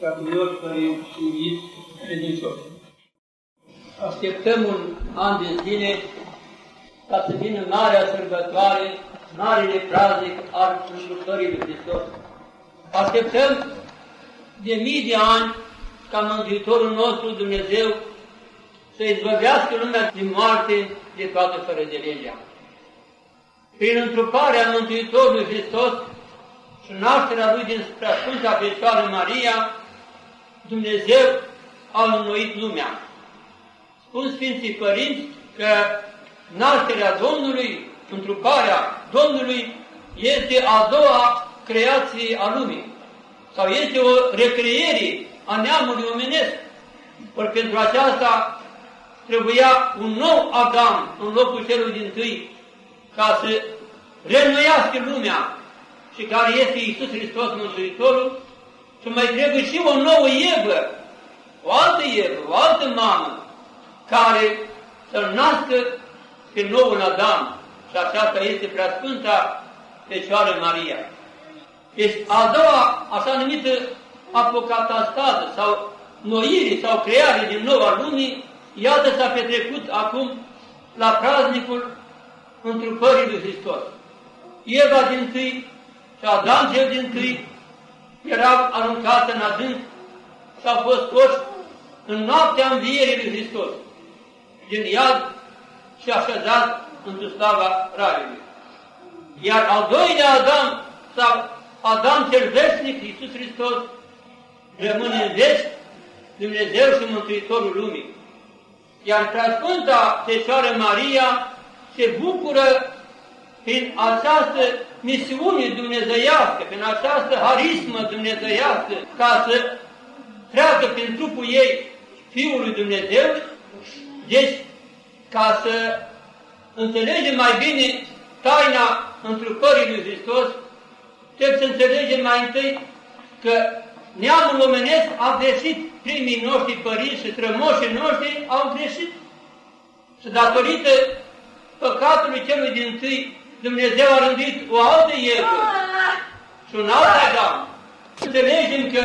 fraților, care și iubiți credincioși. Așteptăm un an de zile ca să vină marea sărbătoare, marele praznic al Învățării lui Hristos. Așteptăm de mii de ani ca Mântuitorul nostru Dumnezeu să izbăvească lumea din moarte de toată fără de legea. Prin întruparea Mântuitorului Hristos și nașterea Lui din Sfânta Fecioară Maria, Dumnezeu a înnoit lumea. Spun Sfinții Părinți că nașterea Domnului, întruparea Domnului, este a doua creație a lumii. Sau este o recreere a neamului omenesc. Ori pentru aceasta trebuia un nou Adam în locul celui din tâi, ca să reînnoiască lumea și care este Iisus Hristos Mântuitorul, și mai trebuie și o nouă Evă, o altă Evă, o altă mamă, care să-L nască pe noul Adam. Și aceasta este preasfânta Fecioară Maria. Deci a doua, așa numită apocatastază sau noire sau creare din nou a lumii, iată s-a petrecut acum la praznicul întrupării lui Hristos. Eva din tâi și Adam cel din tâi erau aruncate în adânc și au fost scoși în noaptea învierii lui Hristos, din iad și așezat în slava Raiului. Iar al doilea Adam, sau Adam cel veșnic, Iisus Hristos, rămâne în veci Dumnezeu și Mântuitorul lumii. Iar Sfânta Fecioară Maria se bucură prin această misiune dumnezeiască, prin această harismă dumnezeiască, ca să treacă prin trupul ei Fiul lui Dumnezeu, deci ca să înțelegem mai bine taina întrupării lui Hristos, trebuie să înțelegem mai întâi că neamul omenesc a greșit, primii noștri părinți și strămoșii noștri au greșit. Și datorită păcatului celui din tâi, Dumnezeu a rânduit o altă Evă și un alt Adam. Înțelegem că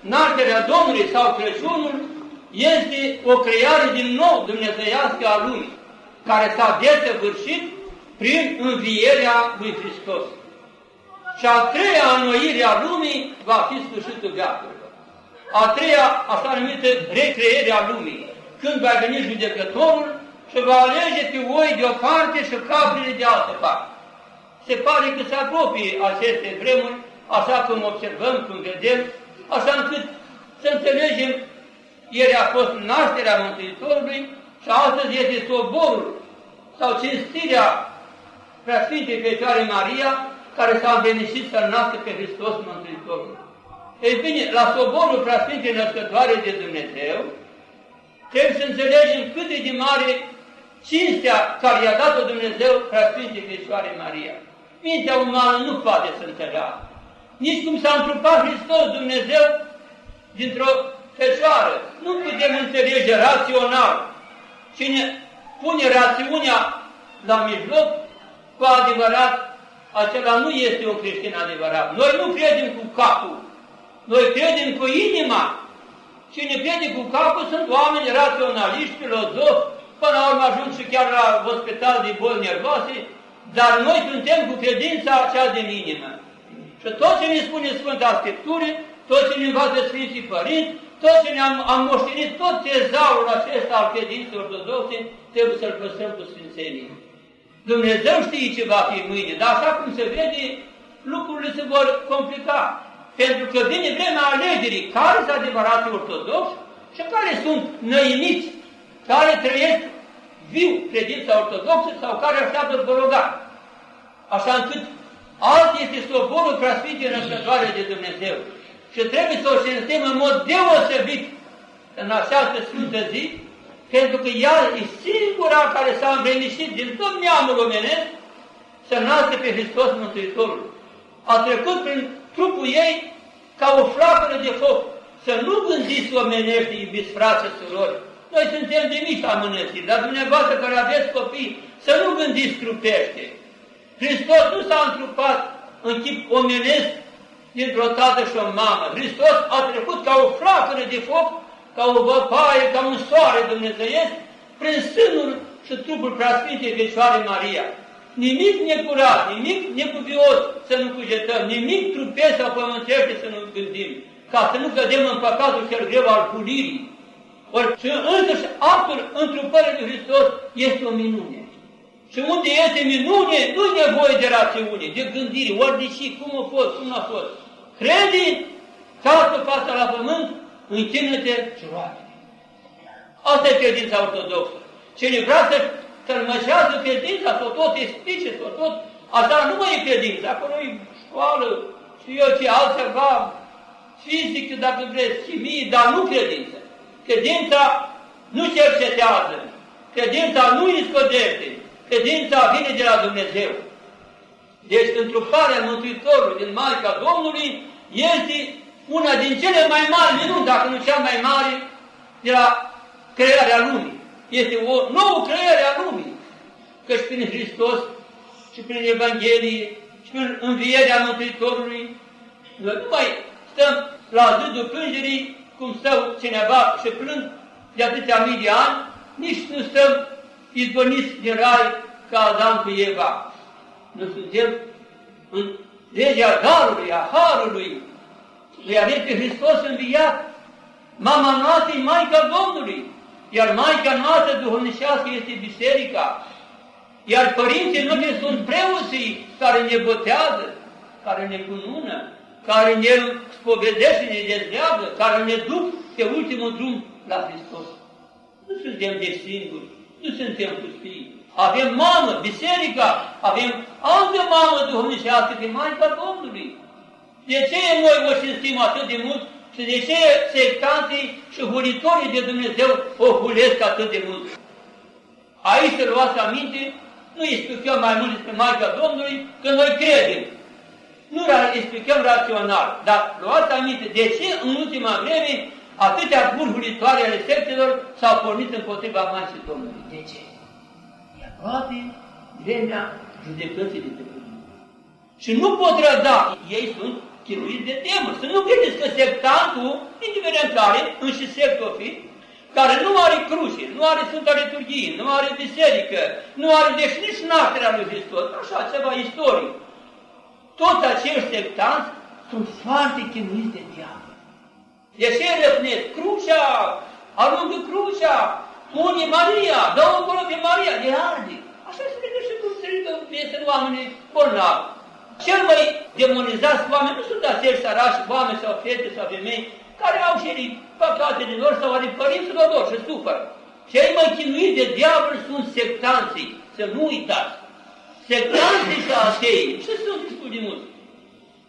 nașterea Domnului sau Crăciunul este o creare din nou dumnezeiască a Lui, care s-a desăvârșit prin învierea lui Hristos. Și a treia înnoire a lumii va fi sfârșitul veacurilor. A treia, așa numită recreere a lumii, când va veni judecătorul și va alege pe oi de o parte și caprile de altă parte. Se pare că se apropie aceste vremuri, așa cum observăm, cum vedem, așa încât să înțelegem, ieri a fost nașterea Mântuitorului și astăzi este soborul sau cinstirea Preasfintei Fecioare Maria, care s-a îmbrănișit să nască pe Hristos Mântuitorul. Ei bine, la soborul Preasfintei Născătoare de Dumnezeu, trebuie să înțelegem cât de mare cinstea care i-a dat-o Dumnezeu Preasfintei Fecioare Maria. Mintea umană nu poate să înțeleagă. Nici cum s-a întrupat Hristos Dumnezeu dintr-o fecioară. Nu putem înțelege rațional. Cine pune rațiunea la mijloc, cu adevărat, acela nu este un creștin adevărat. Noi nu credem cu capul, noi credem cu inima. Cine crede cu capul sunt oameni raționaliști, filozofi, până la urmă ajung și chiar la hospital de boli nervoase, dar noi suntem cu credința aceea din inimă. Și tot ce ne spune Sfânta Scriptură, tot ce ne învață Sfinții Părinți, tot ce ne-am am moștenit, tot tezaurul acesta al credinței ortodoxe, trebuie să-l păstrăm cu Sfințenie. Dumnezeu știe ce va fi mâine, dar așa cum se vede, lucrurile se vor complica. Pentru că vine vremea alegerii, care sunt adevărați ortodoxi și care sunt năimiți, care trăiesc viu credința ortodoxă sau care așteaptă bologat. Așa încât alt este soborul preasfinții născătoare de Dumnezeu. Și trebuie să o simțim în mod deosebit în această sfântă zi, pentru că ea e singura care s-a învrenișit din tot neamul omenesc să nască pe Hristos Mântuitorul. A trecut prin trupul ei ca o flacără de foc. Să nu gândiți omenești, iubiți frați și surori. Noi suntem de mici amânăsiri, dar dumneavoastră care aveți copii, să nu gândiți trupește. Hristos nu s-a întrupat în chip omenesc dintr-o tată și o mamă. Hristos a trecut ca o flacără de foc, ca o văpaie, ca un soare dumnezeiesc, prin sânul și trupul preasfintei Fecioare Maria. Nimic necurat, nimic necuvios să nu cugetăm, nimic trupesc sau pământește să nu gândim, ca să nu cădem în păcatul cel greu al pulirii. Ori și însuși actul întrupării lui Hristos este o minune. Și unde este minune, nu e nevoie de rațiune, de gândire, ori de și, cum a fost, cum a fost. Crede, casă fața la pământ, închină-te și roagă. Asta e credința ortodoxă. Cine vrea să tălmășează credința, să tot explice, să tot... Asta nu mai e credință, acolo e școală și eu ce altceva, fizică, dacă vreți, chimie, dar nu credință. Credința nu cercetează, credința nu iscodește, credința vine de la Dumnezeu. Deci întruparea Mântuitorului din Maica Domnului este una din cele mai mari minuni, dacă nu cea mai mare, de la crearea lumii. Este o nouă creare a lumii. Căci prin Hristos și prin Evanghelie și prin învierea Mântuitorului, noi nu mai stăm la zidul plângerii, cum stau cineva și plâng de atâția mii de ani, nici nu stăm izbăniți din rai ca Adam cu Eva. Nu suntem în legea darului, a harului, le avem pe Hristos înviat. Mama noastră e Maica Domnului, iar Maica noastră duhovnicească este Biserica. Iar părinții noștri sunt preoții care ne botează, care ne cunună, care ne spovedește, ne dezleagă, care ne duc pe ultimul drum la Hristos. Nu suntem de singuri, nu suntem pustii. Avem mamă, biserica, avem altă mamă duhovnicească de Maica Domnului. De ce noi o cinstim atât de mult și de ce sectanții și hulitorii de Dumnezeu o hulesc atât de mult? Aici să luați aminte, nu explicăm mai mult despre Maica Domnului, că noi credem. Nu explicăm rațional, dar luați aminte de ce în ultima vreme atâtea burhulitoare ale sectelor s-au pornit împotriva Maicii Domnului. De ce? E aproape vremea judecății de pe Și nu pot răda. Ei sunt chinuiți de temă. Să nu credeți că sectantul, indiferent care, înși sect o fi, care nu are cruce, nu are Sfânta Liturghie, nu are biserică, nu are deci nici nașterea lui Hristos, așa ceva istoric. Toți acești sectanți sunt foarte chinuiți de diavol. De ce răpnesc? Crucea, aruncă crucea, pune Maria, dă acolo pe Maria, de arde. Așa se vede și cum se ridică în oamenii bolnavi. Cel mai demonizați oameni nu sunt acei sărași, oameni sau fete sau femei, care au și păcatele lor sau ale părinților lor și supără. Cei mai chinuiți de diavol sunt sectanții, să nu uitați. Sectanții și atei, ce sunt destul de mulți?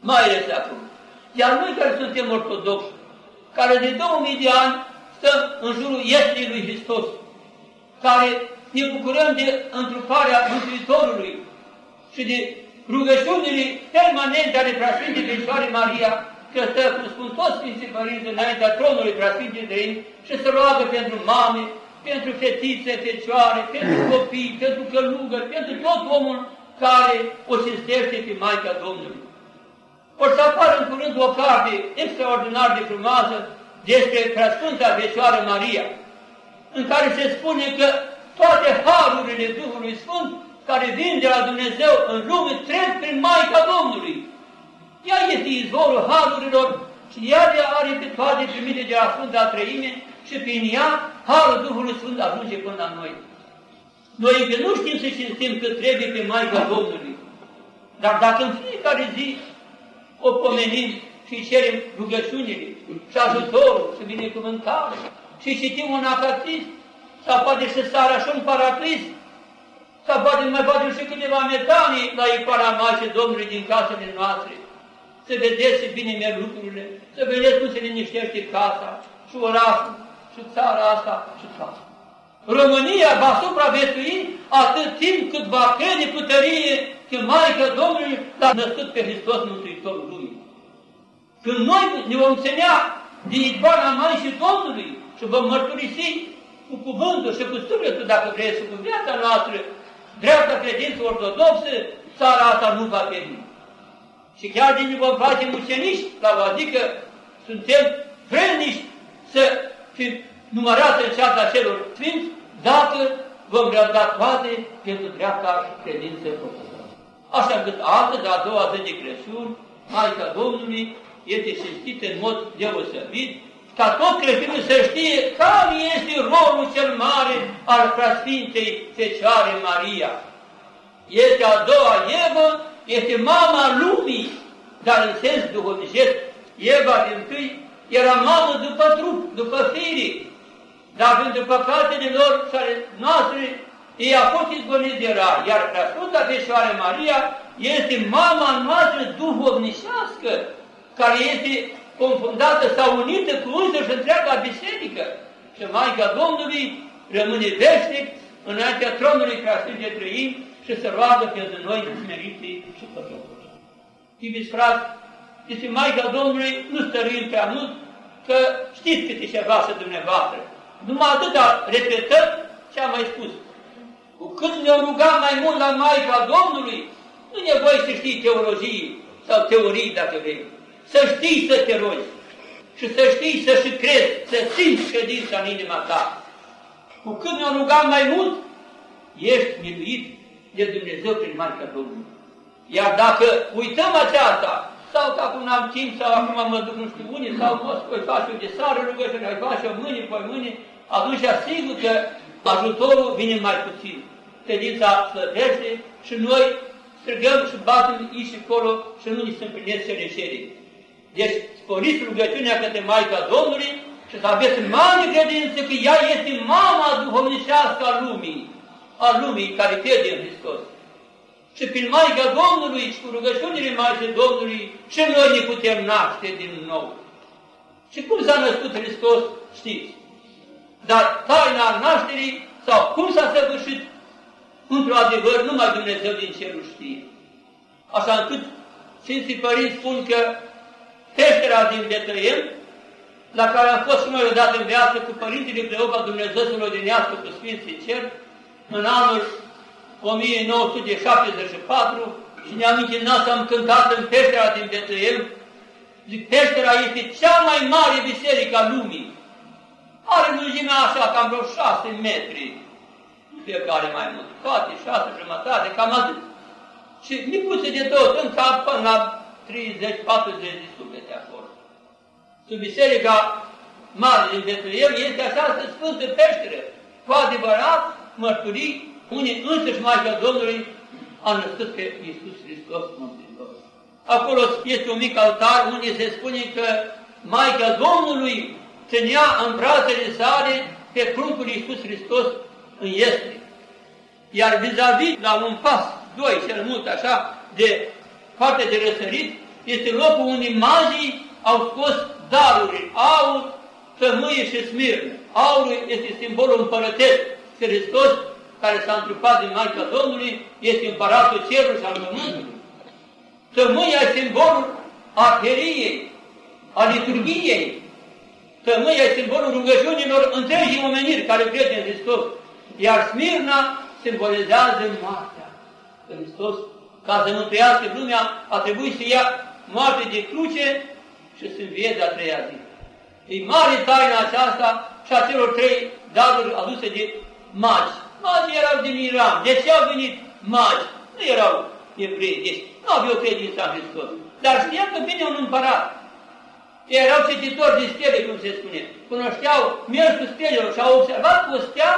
Mai ales acum. Iar noi care suntem ortodoxi, care de 2000 de ani stăm în jurul iestii lui Hristos, care ne bucurăm de întruparea Mântuitorului și de rugăciunile permanente ale Preasfintei Fecioare Maria, că stă, cum spun toți Sfinții Părinți, înaintea tronului Preasfintei Trăim și să roagă pentru mame, pentru fetițe, fecioare, pentru copii, pentru călugări, pentru tot omul care o cinstește pe Maica Domnului. O să apară în curând o carte extraordinar de frumoasă despre Preasfânta Fecioară Maria, în care se spune că toate harurile Duhului Sfânt care vin de la Dumnezeu în lume trec prin Maica Domnului. Ea este izvorul harurilor și ea are pe toate primite de la Sfânta Trăime și prin ea Harul Duhului Sfânt ajunge până la noi. Noi încă nu știm să cinstim cât trebuie pe Maica Domnului. Dar dacă în fiecare zi o pomenim și cerem rugăciunile și ajutorul și binecuvântare și citim un acatis sau poate să sară așa un paraclis să poate mai facem și câteva metanii la icoana Maicii Domnului din casele noastre. Să vedeți ce bine merg lucrurile, să vedeți cum se liniștește casa și orașul și țara asta și casa. România va supraviețui atât timp cât va crede cu tărie că Maica Domnului l-a născut pe Hristos Mântuitorul Lumii. Când noi ne vom ținea din icoana Maicii Domnului și vom mărturisi cu cuvântul și cu sufletul, dacă vreți, cu viața noastră, dreapta credință ortodoxă, țara asta nu va veni. Și chiar din vom face muceniști, adică suntem vrednici să fim numărați în ceata celor sfinți, dacă vom răbda toate pentru dreapta și credință ortodoxă. Așa încât astăzi, a doua zi de Crăciun, Maica Domnului este cinstită în mod deosebit, ca tot creștinul să știe care este rolul cel mare al Preasfintei Fecioare Maria. Este a doua Evă, este mama lumii, dar în sens duhovnicesc, Eva din tâi era mamă după trup, după firii, dar pentru păcatele lor și ale noastre, ei a fost izgonit de rar, iar Preasfânta Fecioară Maria este mama noastră duhovnicească, care este confundată sau unită cu și întreaga biserică. Și Maica Domnului rămâne veșnic înaintea tronului Preasfânt Trăim și se roagă pentru noi smeriții și păcătoși. Iubiți frați, este Maica Domnului, nu stăruim prea mult, că știți câte ceva să dumneavoastră. Numai atâta repetăm ce am mai spus. Cu cât ne ruga mai mult la Maica Domnului, nu e nevoie să știi teologie sau teorii, dacă vrei. Să știi să te rogi și să știi să și crezi, să simți credința în inima ta. Cu cât ne ruga mai mult, ești miluit de Dumnezeu prin Maica Domnului. Iar dacă uităm aceasta, sau că acum n-am timp, sau acum mă duc nu știu unde, sau mă voi face o de sară rugăciune, mai face o mâine, poi mâine, atunci asigur că ajutorul vine mai puțin. Credința slăbește și noi strigăm și batem aici și acolo și nu ni se împlinesc cele cere. Deci sporiți rugăciunea către Maica Domnului și să aveți mare credință că ea este mama duhovnicească a lumii, a lumii care crede în Hristos și prin Maica Domnului și cu rugăciunile Maicii Domnului și noi ne putem naște din nou. Și cum s-a născut Hristos, știți. Dar taina nașterii sau cum s-a săvârșit, într-o adevăr, numai Dumnezeu din cerul știe. Așa încât Sfinții Părinți spun că peștera din Betăiem, la care am fost și noi odată în viață cu Părintele Cleopa Dumnezeu să-L odinească cu Sfinții Cer, în anul 1974 și ne-am închinat să am cântat în peștera din Betleem. Zic, peștera este cea mai mare biserică a lumii. Are lungimea așa, cam vreo șase metri. Fiecare mai mult. Toate șase jumătate, cam atât. Și micuțe de tot, în cap până la 30-40 de suflete acolo. Sub biserica mare din Betleem este această sfântă peșteră, cu adevărat mărturii unde însăși Maica Domnului a născut pe Iisus Hristos Mântuitor. Acolo este un mic altar unde se spune că Maica Domnului ținea în brațele sale pe pruncul Iisus Hristos în este. Iar vis-a-vis, -vis, la un pas, doi, cel mult așa, de parte de răsărit, este locul unde magii au scos daruri, aur, tămâie și smirnă. Aurul este simbolul împărătesc. Hristos care s-a întrupat din Maica Domnului, este împăratul cerului și al pământului. Tămâia este simbolul arheriei, a liturgiei. Tămâia este simbolul rugăciunilor întregii omeniri care crede în Hristos. Iar Smirna simbolizează moartea. Hristos, ca să mântuiască lumea, a trebuit să ia moarte de cruce și să învie de a treia zi. E mare taina aceasta și a celor trei daruri aduse de magi. Magii erau din Iran. De ce au venit magi? Nu erau evrei, deci nu aveau credința în Hristos. Dar știa că vine un împărat. Erau cititori de stele, cum se spune. Cunoșteau mersul stelelor și au observat că o stea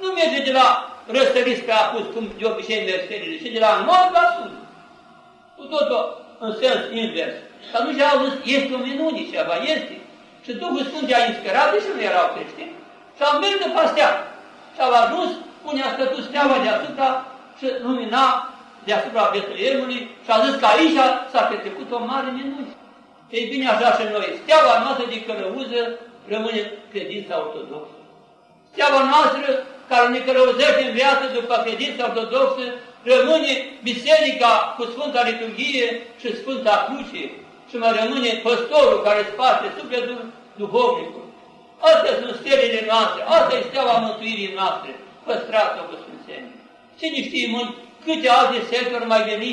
nu merge de la răsărit pe apus, cum de obicei merg stelele, ci de la nord la sud. Cu totul în sens invers. Și atunci au zis, este o minune ceva, este. Și Duhul Sfânt i-a inspirat, deși nu erau creștini, și au mers după stea. Și au ajuns unde a stătut steaua deasupra și lumina deasupra Betleemului și a zis că aici s-a petrecut o mare minune. Ei bine, așa și noi. Steaua noastră de călăuză rămâne credința ortodoxă. Steaua noastră care ne călăuzește în viață după credința ortodoxă rămâne biserica cu Sfânta Liturghie și Sfânta Cruce și mai rămâne păstorul care sparte sufletul duhovnicul. Astea sunt stelele noastre, asta e steaua mântuirii noastre păstrat-o cu Sfințenie. Cine știe mult câte alte sectori mai veni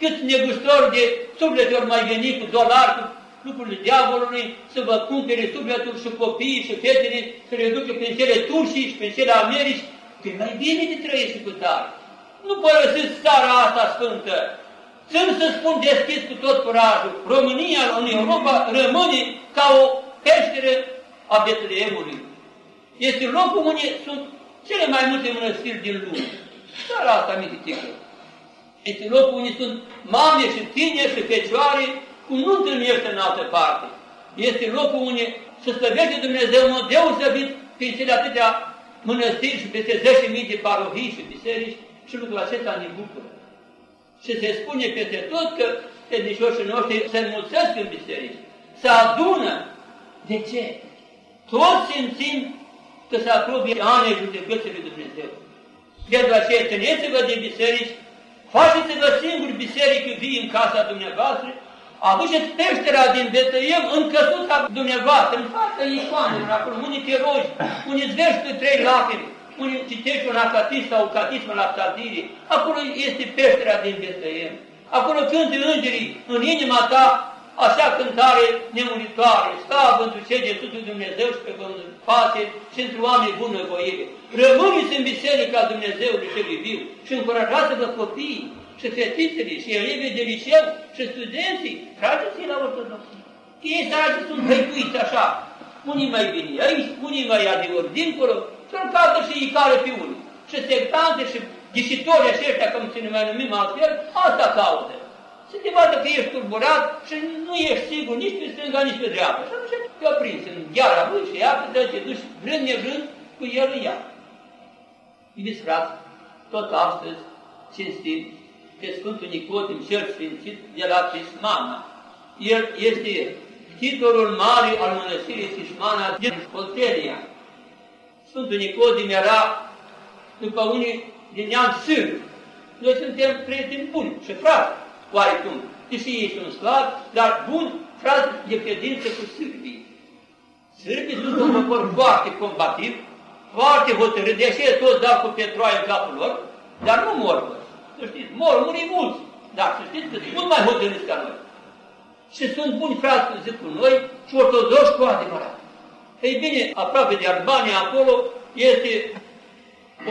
câți negustori de suflete ori mai veni cu dolari, cu lucrurile diavolului, să vă cumpere sufletul și copiii și fetele, să le ducă prin cele turșii și prin cele americi, că e mai bine de trăiești cu tare. Nu părăsiți țara asta sfântă. Sunt să spun deschis cu tot curajul, România în Europa rămâne ca o peșteră a Betleemului. Este locul unde sunt cele mai multe mănăstiri din lume. Țara asta mitică. Este locul unde sunt mame și tineri și fecioare, cum nu întâlnește în altă parte. Este locul unde se slăvește Dumnezeu în mod deosebit prin cele atâtea mănăstiri și peste 10.000 de parohii și biserici și lucrul acesta ne bucură. Și se spune peste tot că credincioșii noștri se înmulțesc în biserici, se adună. De ce? Toți simțim că se apropie anii judecății lui Dumnezeu. De aceea, țineți-vă de biserici, faceți-vă singuri biserică vii în casa dumneavoastră, aduceți peștera din Betăiem în căsuța dumneavoastră, în fața icoanelor, acolo, unii te rogi, unii îți vezi pe trei lacrimi, unii citești un acatism sau catism la psaltirii, acolo este peștera din Betăiem. Acolo cântă îngerii în inima ta așa cântare nemuritoare, slavă întru cei de Sfântul Dumnezeu și pe face și într oameni bunăvoire. Rămâneți în Biserica Dumnezeului celui viu și încurajați-vă copiii și fetițele și elevii de liceu și studenții, trageți-i la ortodoxie. Ei săraci sunt hăicuiți așa, unii mai bine aici, unii mai adiori dincolo, să-l caută și îi care pe unii. Și sectante și ghișitori aceștia, cum se mai numim altfel, asta caută să te vadă că ești turburat și nu ești sigur nici pe stânga, nici pe dreapta. Și atunci te prins în gheara lui și ia te te duci vrând nevrând cu el în ea. Iubiți frați, tot astăzi cinstim pe Sfântul Nicodim, cel Sfințit de la Tismana. El este titulul mare al mănăstirii Tismana din Polteria. Sfântul Nicodim era după unii din neam sârb. Noi suntem prieteni buni și frați oarecum. Deși ei sunt slabi, dar bun frați de credință cu sârbii. Sârbii sunt un popor foarte combativ, foarte hotărât, de aceea toți dau cu petroaie în capul lor, dar nu mor. Să știți, mor, muri mulți, dar să știți că sunt mult mai hotărâți ca noi. Și sunt buni frați, zic cu noi, și ortodoxi cu adevărat. Ei bine, aproape de Albania, acolo, este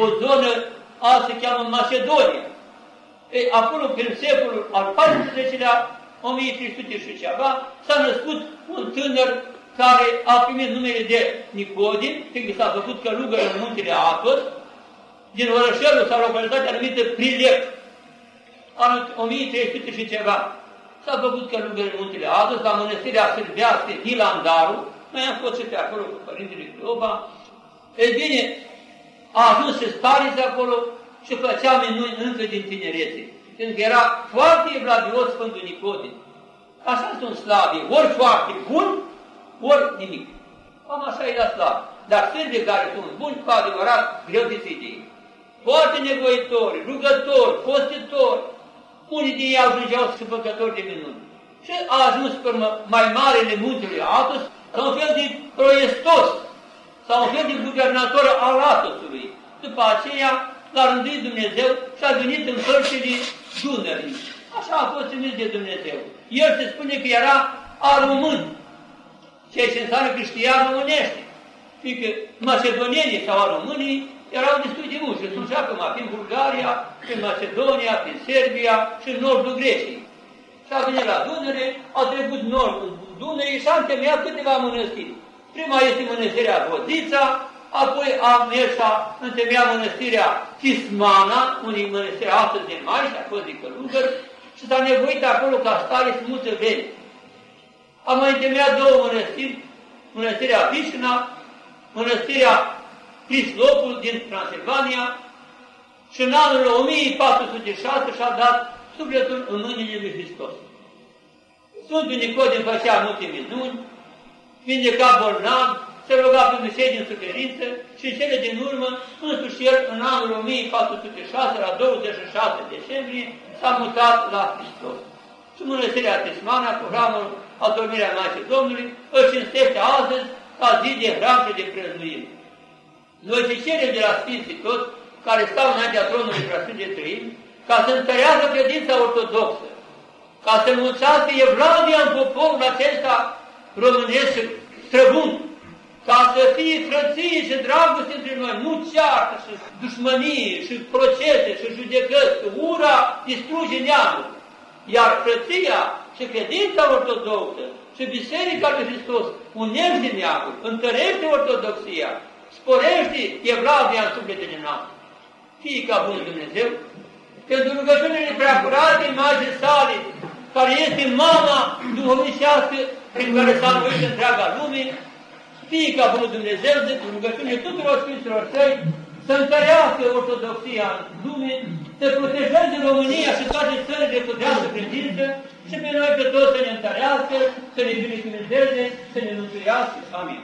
o zonă, a se cheamă Macedonia. Ei, acolo, prin secolul al XIV-lea, 1300 și ceva, s-a născut un tânăr care a primit numele de Nicodim, fiindcă s-a făcut călugăr în muntele Atos, din orășelul sau localitatea numită Prilep, anul 1300 și ceva. S-a făcut călugăr în muntele Atos, la mănăstirea sârbească Hilandaru, noi am fost și pe acolo cu Părintele Cloba. Ei bine, a ajuns să stariți acolo, și făcea minuni încă din tinerețe. Pentru că era foarte evlavios Sfântul Nicodim. Așa sunt slavi, ori foarte bun, ori nimic. Am așa e la slav. Dar de care sunt buni, cu adevărat, greu de țidii. Foarte nevoitori, rugători, postitori, unii din ei ajungeau să făcători de minuni. Și a ajuns pe mai marele muntele Atos, ca un fel de proiestos, sau un fel de guvernator al Atosului. După aceea, l-a rânduit Dumnezeu și a venit în părțile Dunării. Așa a fost trimis de Dumnezeu. El se spune că era a român, ceea ce înseamnă creștian românește. Fiindcă macedonienii sau a românii erau destul de mulți și sunt și acum, prin Bulgaria, prin Macedonia, prin Serbia și în nordul Greciei. Și a venit la Dunăre, a trecut nordul Dunării și a întemeiat câteva mănăstiri. Prima este mănăstirea Vodița, apoi a mers a întemeia mănăstirea Tismana, unii mănăstiri astăzi de mari și a fost de călugăr, și s-a nevoit acolo ca stare să multe veni. A mai întemeiat două mănăstiri, mănăstirea Vișna, mănăstirea Crislopul din Transilvania, și în anul 1406 și-a dat sufletul în mâinile lui Hristos. Sfântul Nicodim făcea multe minuni, vindeca bolnavi, se ruga pentru cei din suferință și în cele din urmă, însuși el, în anul 1406, la 26 decembrie, s-a mutat la Hristos. Și mănăstirea Tismana, cu hramul adormirea Maicii Domnului, îl cinstește astăzi ca zi de hram și de prăznuire. Noi ce cerem de la Sfinții toți, care stau înaintea tronului Preasfânt de Trăim, ca să întărească credința ortodoxă, ca să mulțească Evlavia în poporul acesta românesc străbun, ca să fie frăție și dragoste între noi, nu ceartă și dușmănie și procese și judecăți, că ura distruge neamul. Iar frăția și credința ortodoxă și Biserica lui Hristos unește neamul, întărește ortodoxia, sporește Evlavia în sufletele noastre. Fie ca Bunul Dumnezeu, pentru rugăciunile preacurate imagine sale, care este mama duhovnicească prin care s-a învățat întreaga lume, fie ca Bunul Dumnezeu, de rugăciunile tuturor Sfinților Săi, să întărească ortodoxia în lume, să protejeze România și toate țările cu dreaptă credință și pe noi pe toți să ne întărească, să ne binecuvânteze, să ne mântuiască. Amin.